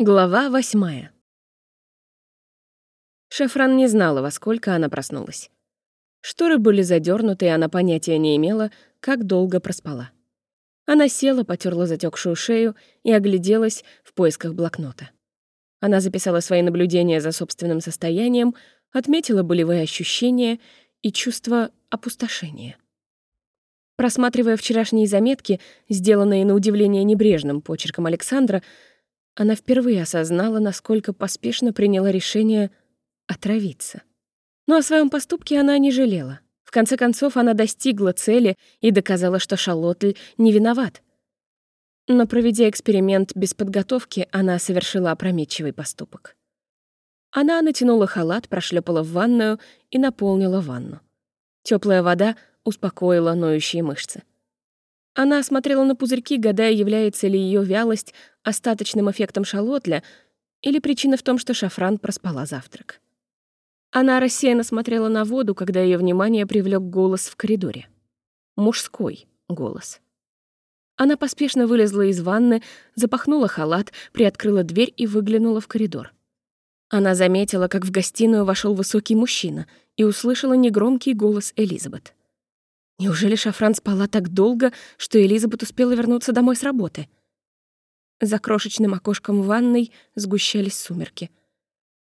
Глава восьмая. Шефран не знала, во сколько она проснулась. Шторы были задернуты, и она понятия не имела, как долго проспала. Она села, потерла затекшую шею и огляделась в поисках блокнота. Она записала свои наблюдения за собственным состоянием, отметила болевые ощущения и чувство опустошения. Просматривая вчерашние заметки, сделанные на удивление небрежным почерком Александра, она впервые осознала, насколько поспешно приняла решение отравиться. Но о своем поступке она не жалела. В конце концов, она достигла цели и доказала, что Шалотль не виноват. Но, проведя эксперимент без подготовки, она совершила опрометчивый поступок. Она натянула халат, прошлепала в ванную и наполнила ванну. Теплая вода успокоила ноющие мышцы. Она смотрела на пузырьки, гадая, является ли ее вялость остаточным эффектом шалотля или причина в том, что Шафран проспала завтрак. Она рассеянно смотрела на воду, когда ее внимание привлек голос в коридоре. Мужской голос. Она поспешно вылезла из ванны, запахнула халат, приоткрыла дверь и выглянула в коридор. Она заметила, как в гостиную вошел высокий мужчина и услышала негромкий голос Элизабет. Неужели Шафран спала так долго, что Элизабет успела вернуться домой с работы? За крошечным окошком ванной сгущались сумерки.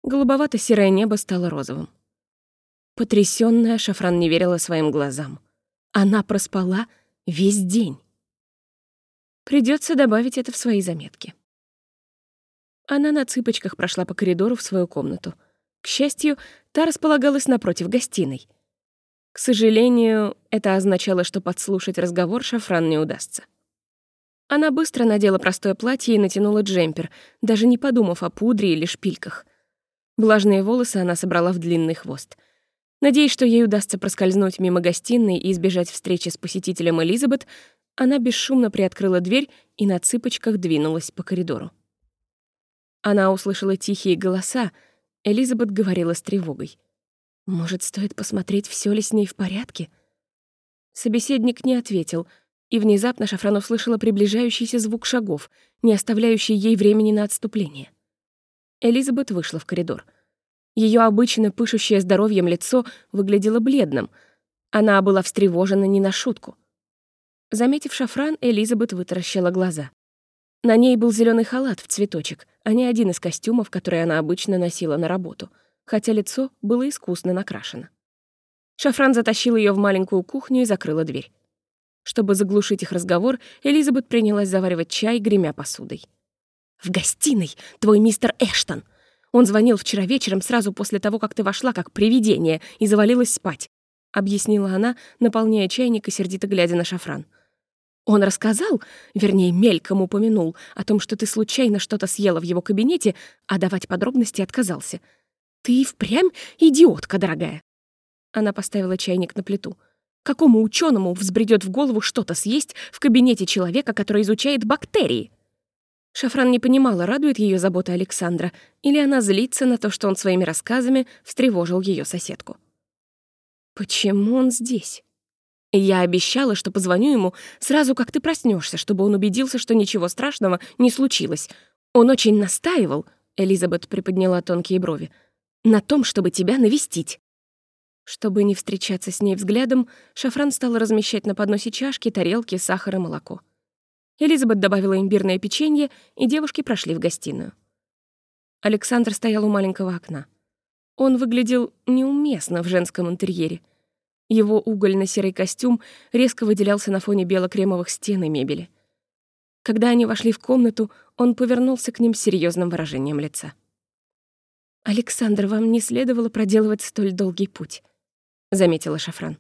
Голубовато-серое небо стало розовым. Потрясённая, Шафран не верила своим глазам. Она проспала весь день. Придётся добавить это в свои заметки. Она на цыпочках прошла по коридору в свою комнату. К счастью, та располагалась напротив гостиной — к сожалению, это означало, что подслушать разговор Шафран не удастся. Она быстро надела простое платье и натянула джемпер, даже не подумав о пудре или шпильках. Влажные волосы она собрала в длинный хвост. Надеясь, что ей удастся проскользнуть мимо гостиной и избежать встречи с посетителем Элизабет, она бесшумно приоткрыла дверь и на цыпочках двинулась по коридору. Она услышала тихие голоса, Элизабет говорила с тревогой. Может, стоит посмотреть, все ли с ней в порядке? Собеседник не ответил, и внезапно Шафран услышала приближающийся звук шагов, не оставляющий ей времени на отступление. Элизабет вышла в коридор. Ее обычно пышущее здоровьем лицо выглядело бледным. Она была встревожена не на шутку. Заметив Шафран, Элизабет вытаращила глаза. На ней был зеленый халат в цветочек, а не один из костюмов, которые она обычно носила на работу — хотя лицо было искусно накрашено. Шафран затащил ее в маленькую кухню и закрыла дверь. Чтобы заглушить их разговор, Элизабет принялась заваривать чай, гремя посудой. «В гостиной твой мистер Эштон. Он звонил вчера вечером сразу после того, как ты вошла как привидение и завалилась спать», — объяснила она, наполняя чайник и сердито глядя на Шафран. Он рассказал, вернее, мельком упомянул о том, что ты случайно что-то съела в его кабинете, а давать подробности отказался — «Ты впрямь идиотка, дорогая!» Она поставила чайник на плиту. Какому ученому взбредет в голову что-то съесть в кабинете человека, который изучает бактерии? Шафран не понимала, радует ее забота Александра, или она злится на то, что он своими рассказами встревожил ее соседку. «Почему он здесь?» «Я обещала, что позвоню ему сразу, как ты проснешься, чтобы он убедился, что ничего страшного не случилось. Он очень настаивал», — Элизабет приподняла тонкие брови, — на том, чтобы тебя навестить». Чтобы не встречаться с ней взглядом, Шафран стала размещать на подносе чашки, тарелки, сахар и молоко. Элизабет добавила имбирное печенье, и девушки прошли в гостиную. Александр стоял у маленького окна. Он выглядел неуместно в женском интерьере. Его угольно-серый костюм резко выделялся на фоне бело-кремовых стен и мебели. Когда они вошли в комнату, он повернулся к ним с серьезным выражением лица. «Александр, вам не следовало проделывать столь долгий путь», — заметила Шафран.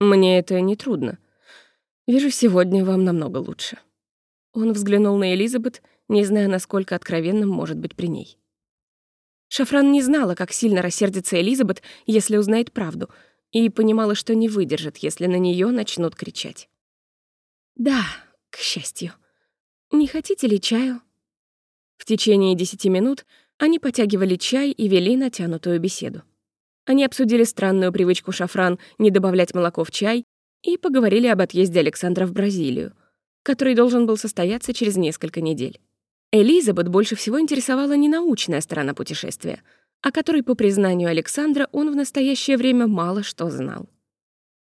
«Мне это не трудно. Вижу, сегодня вам намного лучше». Он взглянул на Элизабет, не зная, насколько откровенным может быть при ней. Шафран не знала, как сильно рассердится Элизабет, если узнает правду, и понимала, что не выдержит, если на нее начнут кричать. «Да, к счастью. Не хотите ли чаю?» В течение десяти минут они потягивали чай и вели натянутую беседу. Они обсудили странную привычку Шафран не добавлять молоко в чай и поговорили об отъезде Александра в Бразилию, который должен был состояться через несколько недель. Элизабет больше всего интересовала не научная сторона путешествия, о которой, по признанию Александра, он в настоящее время мало что знал.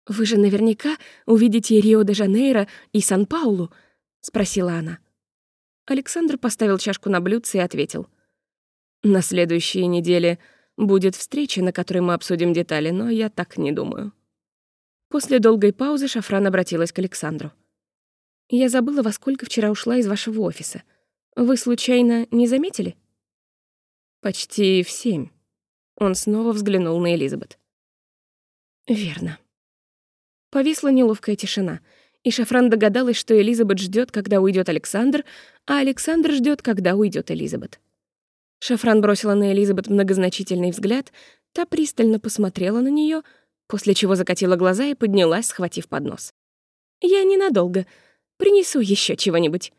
«Вы же наверняка увидите Рио-де-Жанейро и Сан-Паулу?» — спросила она. Александр поставил чашку на блюдце и ответил. «На следующей неделе будет встреча, на которой мы обсудим детали, но я так не думаю». После долгой паузы Шафран обратилась к Александру. «Я забыла, во сколько вчера ушла из вашего офиса. Вы, случайно, не заметили?» «Почти в семь». Он снова взглянул на Элизабет. «Верно». Повисла неловкая тишина, и Шафран догадалась, что Элизабет ждет, когда уйдет Александр, а Александр ждет, когда уйдет Элизабет. Шафран бросила на Элизабет многозначительный взгляд, та пристально посмотрела на нее, после чего закатила глаза и поднялась, схватив поднос. «Я ненадолго. Принесу еще чего-нибудь»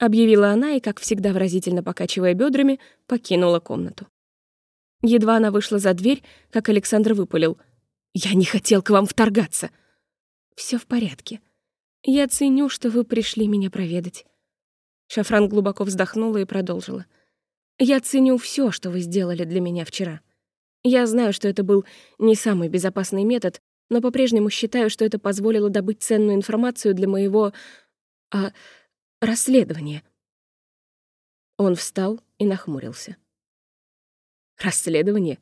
объявила она и, как всегда выразительно покачивая бедрами, покинула комнату. Едва она вышла за дверь, как Александр выпалил. «Я не хотел к вам вторгаться!» Все в порядке. Я ценю, что вы пришли меня проведать». Шафран глубоко вздохнула и продолжила. «Я ценю все, что вы сделали для меня вчера. Я знаю, что это был не самый безопасный метод, но по-прежнему считаю, что это позволило добыть ценную информацию для моего... А, расследование». Он встал и нахмурился. «Расследование?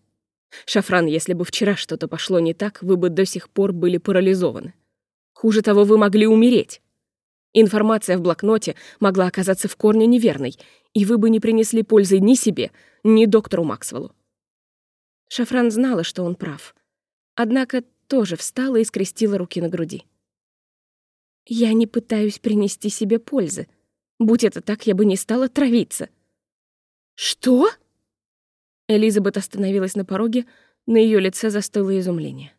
Шафран, если бы вчера что-то пошло не так, вы бы до сих пор были парализованы. Хуже того, вы могли умереть. Информация в блокноте могла оказаться в корне неверной, и вы бы не принесли пользы ни себе, ни доктору Максвеллу». Шафран знала, что он прав. Однако тоже встала и скрестила руки на груди. Я не пытаюсь принести себе пользы. Будь это так, я бы не стала травиться. Что? Элизабет остановилась на пороге, на ее лице застыло изумление.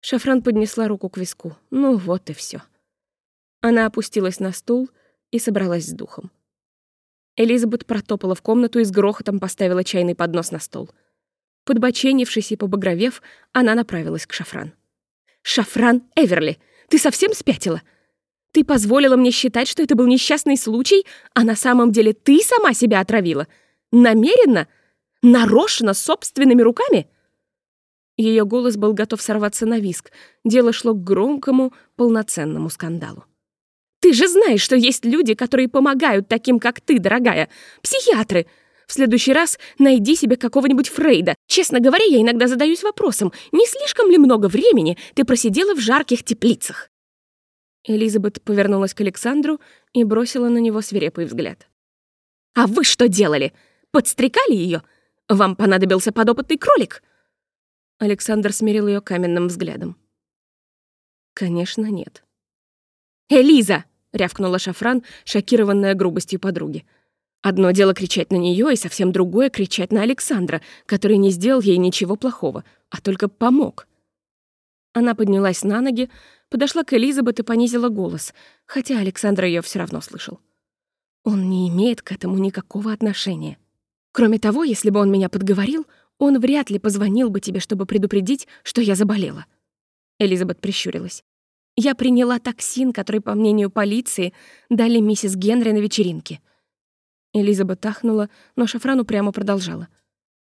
Шафран поднесла руку к виску. Ну вот и все. Она опустилась на стул и собралась с духом. Элизабет протопала в комнату и с грохотом поставила чайный поднос на стол. Подбоченившись и побагровев, она направилась к Шафран. «Шафран Эверли, ты совсем спятила? Ты позволила мне считать, что это был несчастный случай, а на самом деле ты сама себя отравила? Намеренно? Нарочно, собственными руками?» Ее голос был готов сорваться на виск. Дело шло к громкому, полноценному скандалу. «Ты же знаешь, что есть люди, которые помогают таким, как ты, дорогая. Психиатры, в следующий раз найди себе какого-нибудь Фрейда. Честно говоря, я иногда задаюсь вопросом, не слишком ли много времени ты просидела в жарких теплицах?» Элизабет повернулась к Александру и бросила на него свирепый взгляд. «А вы что делали? Подстрекали ее? Вам понадобился подопытный кролик?» Александр смирил ее каменным взглядом. «Конечно, нет». «Элиза!» — рявкнула Шафран, шокированная грубостью подруги. Одно дело кричать на нее, и совсем другое — кричать на Александра, который не сделал ей ничего плохого, а только помог. Она поднялась на ноги, подошла к Элизабет и понизила голос, хотя Александр ее все равно слышал. Он не имеет к этому никакого отношения. Кроме того, если бы он меня подговорил, он вряд ли позвонил бы тебе, чтобы предупредить, что я заболела. Элизабет прищурилась. Я приняла токсин, который, по мнению полиции, дали миссис Генри на вечеринке. Элизабет ахнула, но Шафрану прямо продолжала.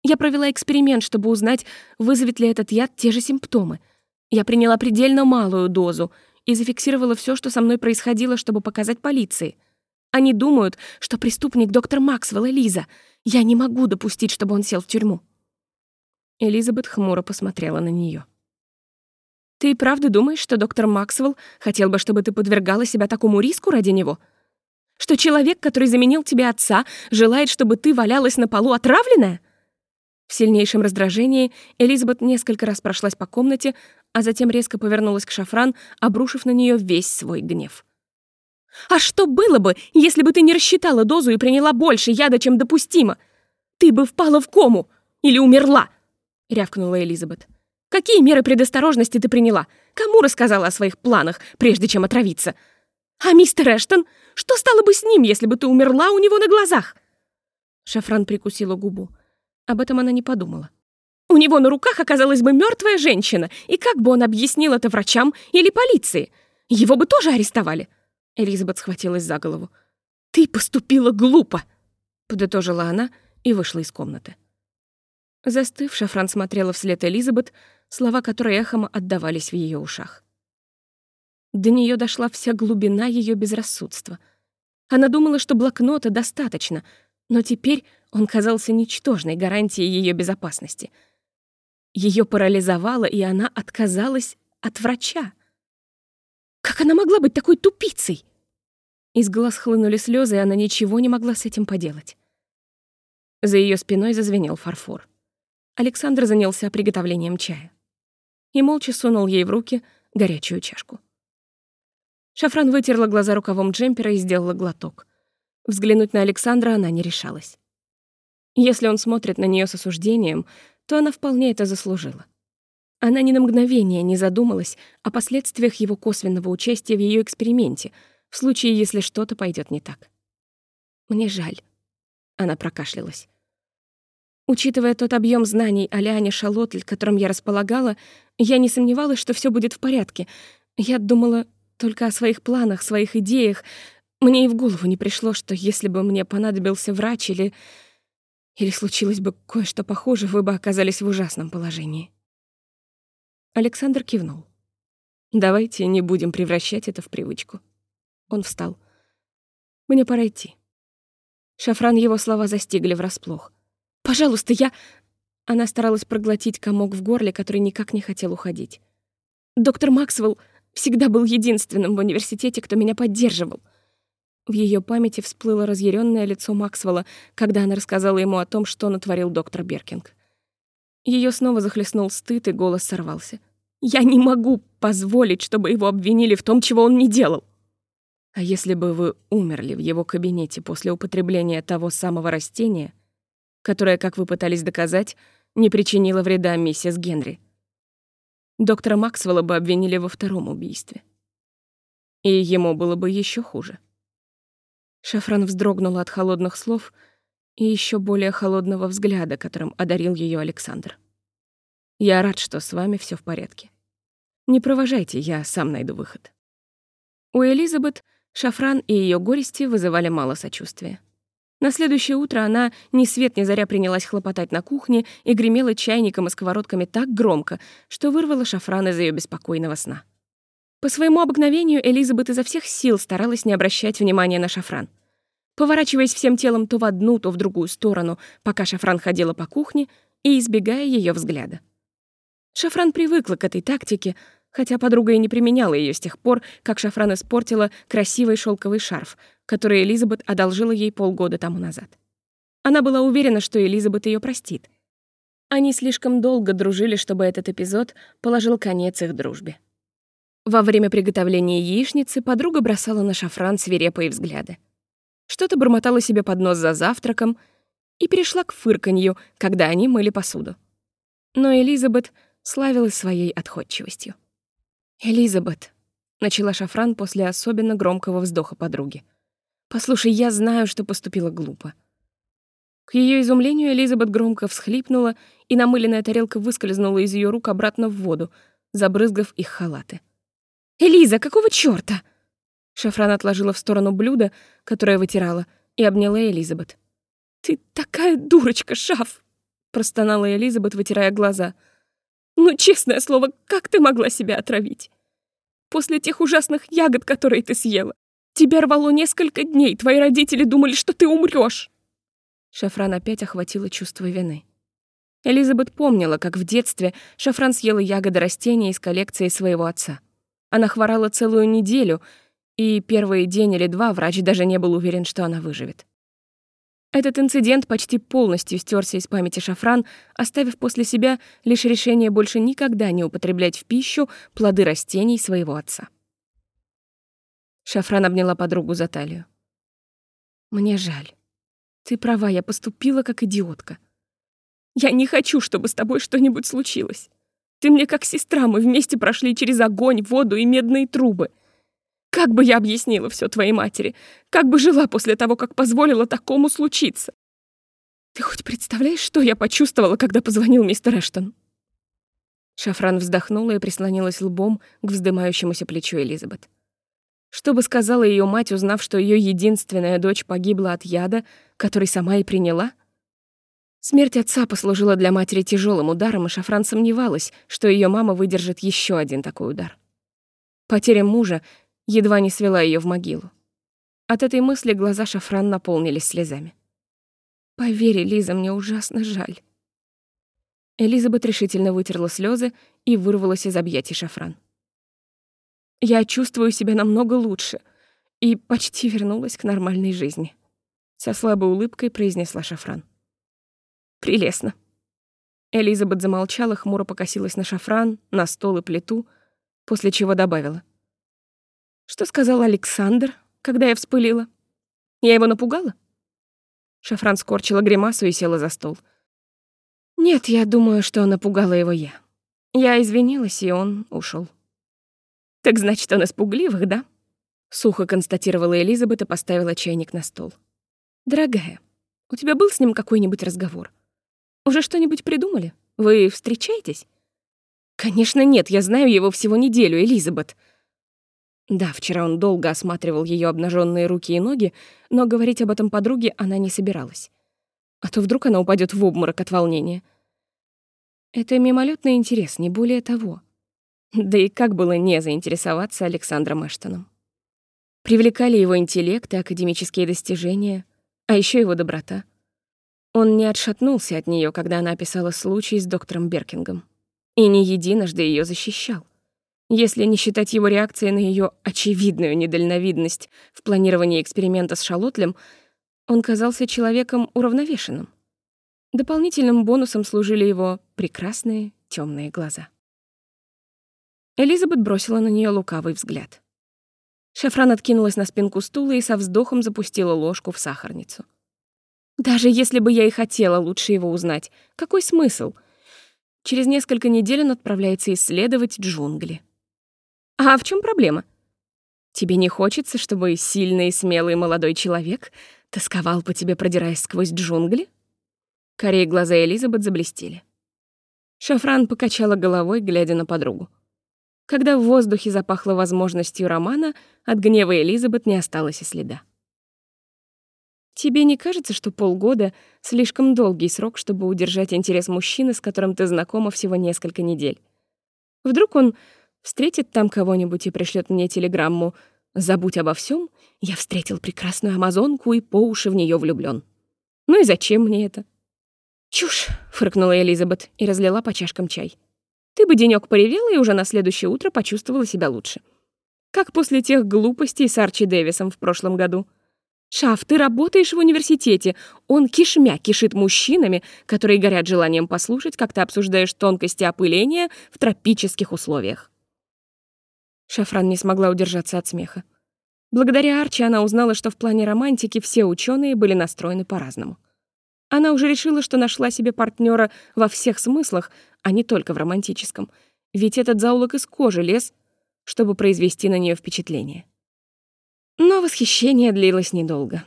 «Я провела эксперимент, чтобы узнать, вызовет ли этот яд те же симптомы. Я приняла предельно малую дозу и зафиксировала все, что со мной происходило, чтобы показать полиции. Они думают, что преступник доктор Максвелл Элиза. Я не могу допустить, чтобы он сел в тюрьму». Элизабет хмуро посмотрела на нее. «Ты и правда думаешь, что доктор Максвелл хотел бы, чтобы ты подвергала себя такому риску ради него?» Что человек, который заменил тебе отца, желает, чтобы ты валялась на полу отравленная? В сильнейшем раздражении Элизабет несколько раз прошлась по комнате, а затем резко повернулась к Шафран, обрушив на нее весь свой гнев. «А что было бы, если бы ты не рассчитала дозу и приняла больше яда, чем допустимо? Ты бы впала в кому или умерла!» — рявкнула Элизабет. «Какие меры предосторожности ты приняла? Кому рассказала о своих планах, прежде чем отравиться? А мистер Эштон? Что стало бы с ним, если бы ты умерла у него на глазах?» Шафран прикусила губу. Об этом она не подумала. «У него на руках оказалась бы мертвая женщина, и как бы он объяснил это врачам или полиции? Его бы тоже арестовали!» Элизабет схватилась за голову. «Ты поступила глупо!» — подытожила она и вышла из комнаты. Застыв, Шафран смотрела вслед Элизабет, слова которой эхом отдавались в ее ушах. До нее дошла вся глубина ее безрассудства. Она думала, что блокнота достаточно, но теперь он казался ничтожной гарантией ее безопасности. Ее парализовало, и она отказалась от врача. Как она могла быть такой тупицей? Из глаз хлынули слезы, и она ничего не могла с этим поделать. За ее спиной зазвенел фарфор. Александр занялся приготовлением чая и молча сунул ей в руки горячую чашку. Шафран вытерла глаза рукавом джемпера и сделала глоток. Взглянуть на Александра она не решалась. Если он смотрит на нее с осуждением, то она вполне это заслужила. Она ни на мгновение не задумалась о последствиях его косвенного участия в ее эксперименте, в случае, если что-то пойдет не так. «Мне жаль», — она прокашлялась. Учитывая тот объем знаний о Лиане Шалотль, которым я располагала, я не сомневалась, что все будет в порядке. Я думала только о своих планах, своих идеях. Мне и в голову не пришло, что если бы мне понадобился врач или... Или случилось бы кое-что похуже, вы бы оказались в ужасном положении. Александр кивнул. «Давайте не будем превращать это в привычку». Он встал. «Мне пора идти». Шафран его слова застигли врасплох. «Пожалуйста, я...» Она старалась проглотить комок в горле, который никак не хотел уходить. «Доктор Максвелл всегда был единственным в университете, кто меня поддерживал». В ее памяти всплыло разъяренное лицо Максвелла, когда она рассказала ему о том, что натворил доктор Беркинг. Ее снова захлестнул стыд, и голос сорвался. «Я не могу позволить, чтобы его обвинили в том, чего он не делал!» «А если бы вы умерли в его кабинете после употребления того самого растения, которое, как вы пытались доказать, не причинило вреда миссис Генри. Доктора Максвелла бы обвинили во втором убийстве. И ему было бы еще хуже. Шафран вздрогнула от холодных слов и еще более холодного взгляда, которым одарил ее Александр. «Я рад, что с вами все в порядке. Не провожайте, я сам найду выход». У Элизабет Шафран и ее горести вызывали мало сочувствия. На следующее утро она ни свет ни заря принялась хлопотать на кухне и гремела чайником и сковородками так громко, что вырвала шафран из ее беспокойного сна. По своему обыкновению Элизабет изо всех сил старалась не обращать внимания на шафран. Поворачиваясь всем телом то в одну, то в другую сторону, пока шафран ходила по кухне и избегая ее взгляда. Шафран привыкла к этой тактике, хотя подруга и не применяла ее с тех пор, как Шафран испортила красивый шелковый шарф, который Элизабет одолжила ей полгода тому назад. Она была уверена, что Элизабет ее простит. Они слишком долго дружили, чтобы этот эпизод положил конец их дружбе. Во время приготовления яичницы подруга бросала на шафран свирепые взгляды. Что-то бормотала себе под нос за завтраком и перешла к фырканью, когда они мыли посуду. Но Элизабет славилась своей отходчивостью. «Элизабет», — начала Шафран после особенно громкого вздоха подруги. «Послушай, я знаю, что поступила глупо». К ее изумлению Элизабет громко всхлипнула, и намыленная тарелка выскользнула из ее рук обратно в воду, забрызгав их халаты. «Элиза, какого чёрта?» Шафран отложила в сторону блюдо, которое вытирала, и обняла Элизабет. «Ты такая дурочка, Шаф!» — простонала Элизабет, вытирая глаза — ну, честное слово, как ты могла себя отравить? После тех ужасных ягод, которые ты съела. Тебя рвало несколько дней, твои родители думали, что ты умрёшь. Шафран опять охватило чувство вины. Элизабет помнила, как в детстве Шафран съела ягоды растения из коллекции своего отца. Она хворала целую неделю, и первый день или два врач даже не был уверен, что она выживет. Этот инцидент почти полностью стерся из памяти Шафран, оставив после себя лишь решение больше никогда не употреблять в пищу плоды растений своего отца. Шафран обняла подругу за талию. «Мне жаль. Ты права, я поступила как идиотка. Я не хочу, чтобы с тобой что-нибудь случилось. Ты мне как сестра, мы вместе прошли через огонь, воду и медные трубы — как бы я объяснила все твоей матери? Как бы жила после того, как позволила такому случиться? Ты хоть представляешь, что я почувствовала, когда позвонил мистер Эштон?» Шафран вздохнула и прислонилась лбом к вздымающемуся плечу Элизабет. Что бы сказала ее мать, узнав, что ее единственная дочь погибла от яда, который сама и приняла? Смерть отца послужила для матери тяжелым ударом, и Шафран сомневалась, что ее мама выдержит еще один такой удар. Потеря мужа едва не свела ее в могилу. От этой мысли глаза Шафран наполнились слезами. «Поверь, Лиза, мне ужасно жаль». Элизабет решительно вытерла слезы и вырвалась из объятий Шафран. «Я чувствую себя намного лучше и почти вернулась к нормальной жизни», — со слабой улыбкой произнесла Шафран. Прелестно. Элизабет замолчала, хмуро покосилась на шафран, на стол и плиту, после чего добавила. «Что сказал Александр, когда я вспылила? Я его напугала?» Шафран скорчила гримасу и села за стол. «Нет, я думаю, что напугала его я. Я извинилась, и он ушел. «Так значит, он испугливых, да?» Сухо констатировала Элизабет и поставила чайник на стол. «Дорогая, у тебя был с ним какой-нибудь разговор?» Уже что-нибудь придумали? Вы встречаетесь? Конечно, нет, я знаю его всего неделю, Элизабет. Да, вчера он долго осматривал ее обнаженные руки и ноги, но говорить об этом подруге она не собиралась. А то вдруг она упадет в обморок от волнения. Это мимолетный интерес, не более того. Да и как было не заинтересоваться Александром Эштоном? Привлекали его интеллект и академические достижения, а еще его доброта — он не отшатнулся от нее, когда она описала случай с доктором Беркингом. И не единожды ее защищал. Если не считать его реакции на ее очевидную недальновидность в планировании эксперимента с шалотлем, он казался человеком уравновешенным. Дополнительным бонусом служили его прекрасные темные глаза. Элизабет бросила на нее лукавый взгляд. Шафран откинулась на спинку стула и со вздохом запустила ложку в сахарницу. Даже если бы я и хотела лучше его узнать, какой смысл? Через несколько недель он отправляется исследовать джунгли. А в чем проблема? Тебе не хочется, чтобы сильный и смелый молодой человек тосковал по тебе, продираясь сквозь джунгли? Корей глаза Элизабет заблестели. Шафран покачала головой, глядя на подругу. Когда в воздухе запахло возможностью романа, от гнева Элизабет не осталось и следа. Тебе не кажется, что полгода — слишком долгий срок, чтобы удержать интерес мужчины, с которым ты знакома всего несколько недель? Вдруг он встретит там кого-нибудь и пришлет мне телеграмму «Забудь обо всем, я встретил прекрасную амазонку и по уши в нее влюблён». Ну и зачем мне это? «Чушь!» — фыркнула Элизабет и разлила по чашкам чай. «Ты бы денёк поревела и уже на следующее утро почувствовала себя лучше. Как после тех глупостей с Арчи Дэвисом в прошлом году. Шаф, ты работаешь в университете. Он кишмя кишит мужчинами, которые горят желанием послушать, как ты обсуждаешь тонкости опыления в тропических условиях. Шафран не смогла удержаться от смеха. Благодаря Арчи она узнала, что в плане романтики все ученые были настроены по-разному. Она уже решила, что нашла себе партнера во всех смыслах, а не только в романтическом. Ведь этот заулок из кожи лез, чтобы произвести на нее впечатление. Но восхищение длилось недолго.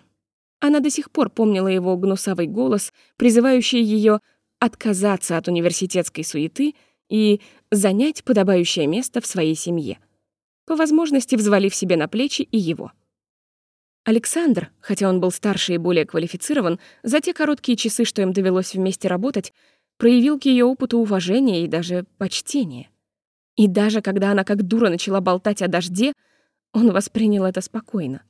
Она до сих пор помнила его гнусавый голос, призывающий ее отказаться от университетской суеты и занять подобающее место в своей семье, по возможности взвалив себе на плечи и его. Александр, хотя он был старше и более квалифицирован, за те короткие часы, что им довелось вместе работать, проявил к ее опыту уважение и даже почтение. И даже когда она как дура начала болтать о дожде, он воспринял это спокойно.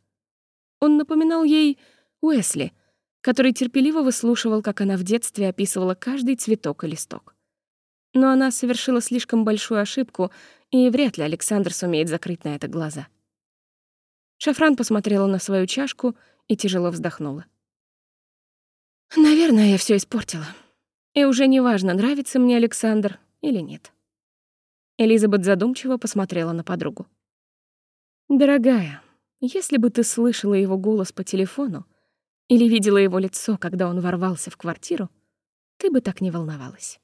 Он напоминал ей Уэсли, который терпеливо выслушивал, как она в детстве описывала каждый цветок и листок. Но она совершила слишком большую ошибку, и вряд ли Александр сумеет закрыть на это глаза. Шафран посмотрела на свою чашку и тяжело вздохнула. «Наверное, я все испортила. И уже не важно, нравится мне Александр или нет». Элизабет задумчиво посмотрела на подругу. «Дорогая, если бы ты слышала его голос по телефону или видела его лицо, когда он ворвался в квартиру, ты бы так не волновалась».